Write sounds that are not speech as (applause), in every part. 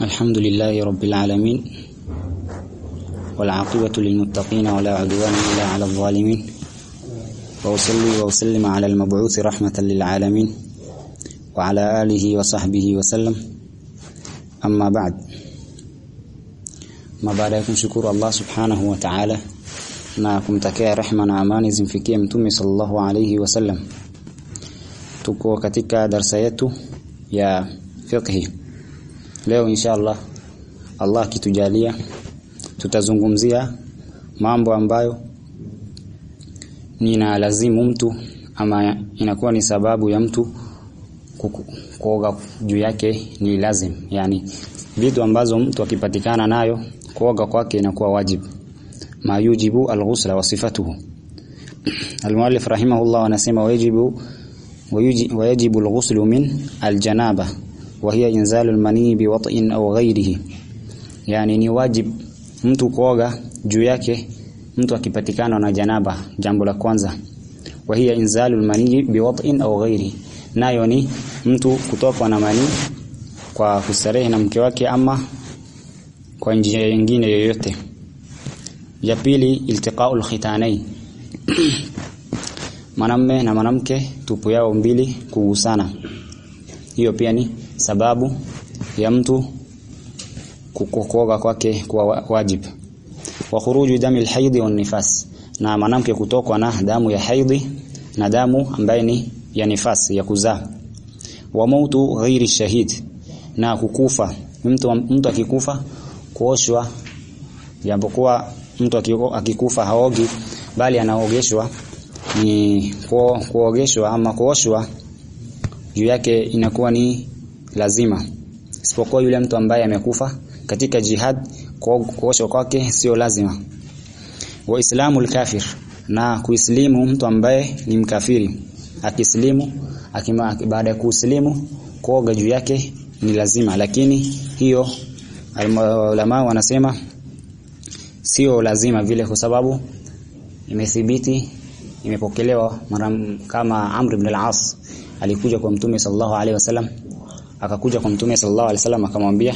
الحمد لله رب العالمين والعاقبة للمتقين ولا عدوان إلا على الظالمين وأصلي وأسلم على المبعوث رحمة للعالمين وعلى آله وصحبه وسلم. أما بعد ما بعدكم شكر الله سبحانه وتعالى ما كنت كي رحمة عمان زنفكي أمتم صلى الله عليه وسلم. تكو كتك درسيته يا فقهي. Leo inshallah Allah kitujalia tutazungumzia mambo ambayo nina lazimu mtu ama inakuwa ni sababu ya mtu kuoga juu yake ni lazim. Yani vitu ambazo mtu akipatikana nayo kuoga kwake inakuwa wajibu. Mayujibu alghusla wa sifatuhu. (clears throat) Almuallif rahimahullah anasema wajibu wayajibu alghuslu min aljanaba wa hiya inzalul manii biwat'in au ghairihi, yani ni wajib mtu kuoga juu yake mtu akipatikana na janaba, jambo la kwanza. Wa hiya inzalul biwat'in au ghairihi, nayo ni mtu kutokwa na manii kwa kustarehe na mke wake ama kwa njia nyingine yoyote. Ya pili, iltiqa'u alkhitanay (clears throat) mwanamme na mwanamke tupu yao mbili kugusana, hiyo pia ni sababu ya mtu kukoga kwake kwa wajib. Wa khuruju dami alhayd wa nifas. Na mwanamke kutokwa na damu ya haidhi na damu ambaye ni ya nifas ya kuzaa. Wa mautu ghairi shahid. Na kukufa. Mtu mtu akikufa kuoshwa. Japokuwa mtu akikufa haogi bali anaogeshwa ni kuogeshwa ama kuoshwa juu yake inakuwa ni lazima. Isipokuwa yule mtu ambaye amekufa katika jihad kuoshwa kwake sio lazima. Waislamu kafir na kuislimu mtu ambaye ni mkafiri. Akislimu akima baada ya kuislimu kuoga juu yake ni lazima. Lakini hiyo ulama wanasema sio lazima vile kwa sababu imethibiti imepokelewa kama Amr ibn al-As alikuja kwa Mtume sallallahu alaihi wasallam akakuja kwa Mtume sallallahu alaihi wasallam akamwambia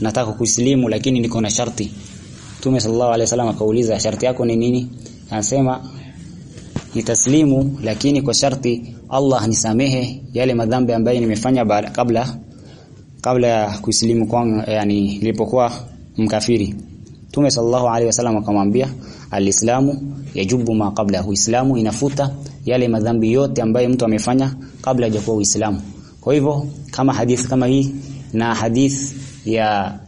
nataka kuislimu lakini niko na sharti. Mtume sallallahu alaihi wasallam akauliza sharti yako ni nini? Anasema nitaslimu lakini kwa sharti Allah nisamehe yale madhambi ambayo nimefanya kabla kabla ya kuislimu kwangu yani nilipokuwa mkafiri. Mtume sallallahu alaihi wasallam akamwambia alislamu yajubu ma kabla uislamu inafuta yale madhambi yote ambayo mtu amefanya kabla hajakuwa uislamu kwa hivyo kama hadith kama hii na hadith ya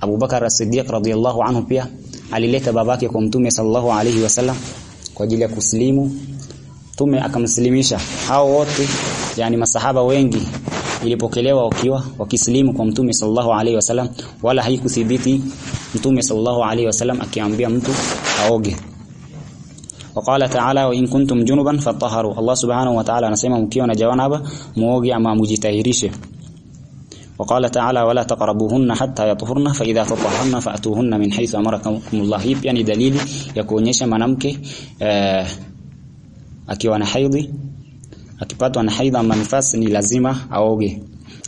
Abu Bakar as-Siddiq radhiyallahu anhu pia alileta babake kwa mtume sallallahu alayhi wasallam kwa ajili ya kuslimu. Mtume akamslimisha hao wote yani masahaba wengi ilipokelewa wakiwa wakislimu kwa mtume sallallahu alaihi wasallam wala haikuthibiti mtume sallallahu alaihi wasallam akiambia mtu aoge وقال تعالى وإن كنتم جنبا فطهروا الله سبحانه وتعالى mkiwa na janaba muoge ama mujitahirishe وقال تعالى ولا تقربوهن حتى يطهرن فإذا تطهرن فأتوهن من حيث أمركم الله. mwanamke eh, akiwa na haidhi akipatwa na haidha ama nifasi ni lazima aoge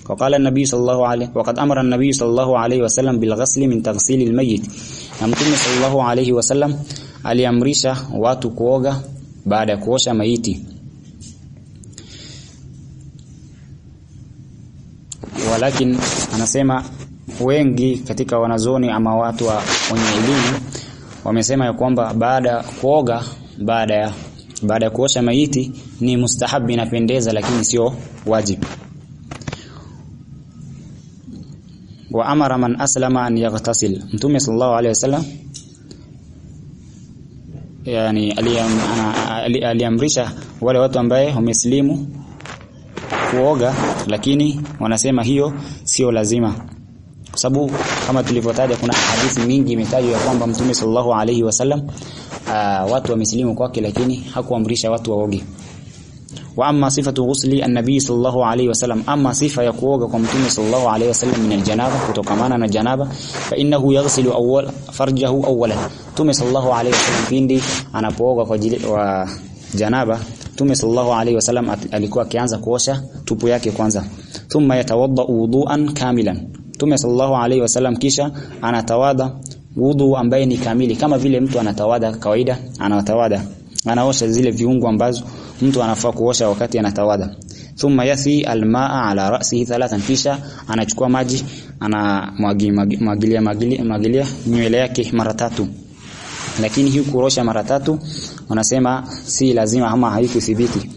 وقال النبي صلى الله عليه وقد أمر النبي صلى الله عليه وسلم بالغسل من تغسيل الميت. na mtume sallallahu alayhi wasallam aliamrisha watu kuoga baada ya kuosha maiti. Walakin anasema wengi katika wanazoni ama watu wa wenye elimu wamesema ya kwamba baada kuoga baada ya baada ya kuosha maiti ni mustahabi inapendeza lakini sio wajibu. Wa amara man aslama an yaghtasil. Mtume sallallahu alaihi wasallam yani aliamrisha wale watu ambaye wameslimu kuoga lakini wanasema hiyo sio lazima. Kwa sababu kama tulivyotaja kuna hadithi mingi imetajwa kwamba mtume sallallahu alaihi wasallam uh, watu wameslimu kwake lakini hakuamrisha watu waoge wa amma sifatu ghusli an-nabi sallallahu alayhi wasallam amma sifa ya kuoga kwa mtume sallallahu alayhi wasallam min al-janaba kutokamana na janaba. Fa innahu yaghsilu awwal farjahu awwalan. Mtume sallallahu alayhi wasallam pindi anapooga kwa ajili wa janaba mtume sallallahu alayhi wasallam alikuwa akianza kuosha tupu yake kwanza. Thumma yatawadda wudu'an kamilan. Mtume sallallahu alayhi wasallam kisha anatawada wudu ambaye ni kamili kama vile mtu anatawada kawaida anatawada anaosha zile viungo ambazo mtu anafaa kuosha wakati anatawadha. thumma yasi almaa ala ra'sihi thalathan kisha anachukua maji ana mwagilia magilia, nywele yake mara tatu. Lakini hii kurosha mara tatu wanasema si lazima ama haikuthibiti.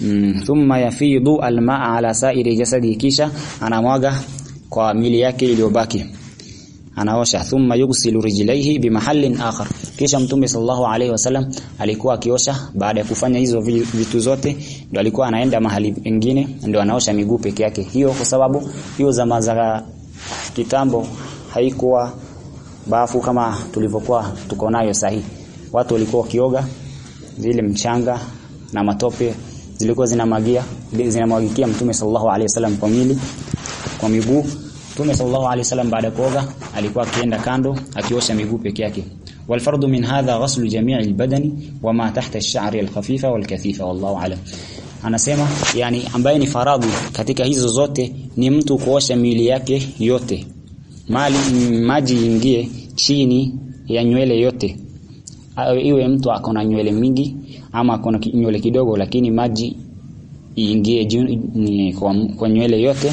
Mm, thumma yafidu almaa ala sa'iri jasadi kisha anamwaga kwa mili yake iliyobaki. Anaosha. Thumma yughsilu rijlaihi bimahallin akhar kisha mtume sallallahu alaihi wasallam alikuwa akiosha. Baada ya kufanya hizo vitu zote ndio alikuwa anaenda mahali pengine ndio anaosha miguu peke yake. Hiyo kwa sababu hiyo za kitambo haikuwa bafu kama tulivyokuwa tuko nayo sahi watu walikuwa wakioga zile mchanga na matope zilikuwa zinamagia zinamwagikia mtume sallallahu alaihi wasallam kwa mili kwa miguu. Mtume sallallahu alaihi wasallam baada ya kuoga alikuwa akienda kando akiosha miguu peke yake. Walfardu من هذا غسل jami'i albadani wama tahta ash-sha'ri alkhafifa walkathifa wallahu alam. Anasema yani ambaye ni faradhi katika hizo zote ni mtu kuosha miili yake yote. Mali maji ingie chini ya nywele yote. Iwe mtu akona nywele mingi ama akona nywele kidogo lakini maji iingie kwa, kwa nywele yote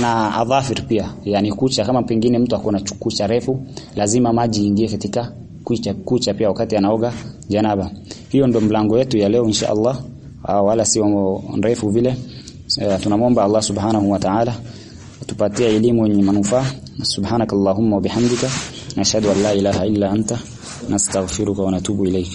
na adhafir pia. Yani kucha kama pengine mtu akona kucha refu lazima maji ingie katika kucha kucha pia wakati anaoga janaba. Hiyo ndo mlango wetu ya leo insha Allah. Wala si mrefu vile. E, tunamwomba Allah subhanahu wa ta'ala tupatie elimu yenye manufaa. Subhanakallahumma wa bihamdika. Nashhadu an la ilaha illa anta. Nastaghfiruka wa natubu ilayk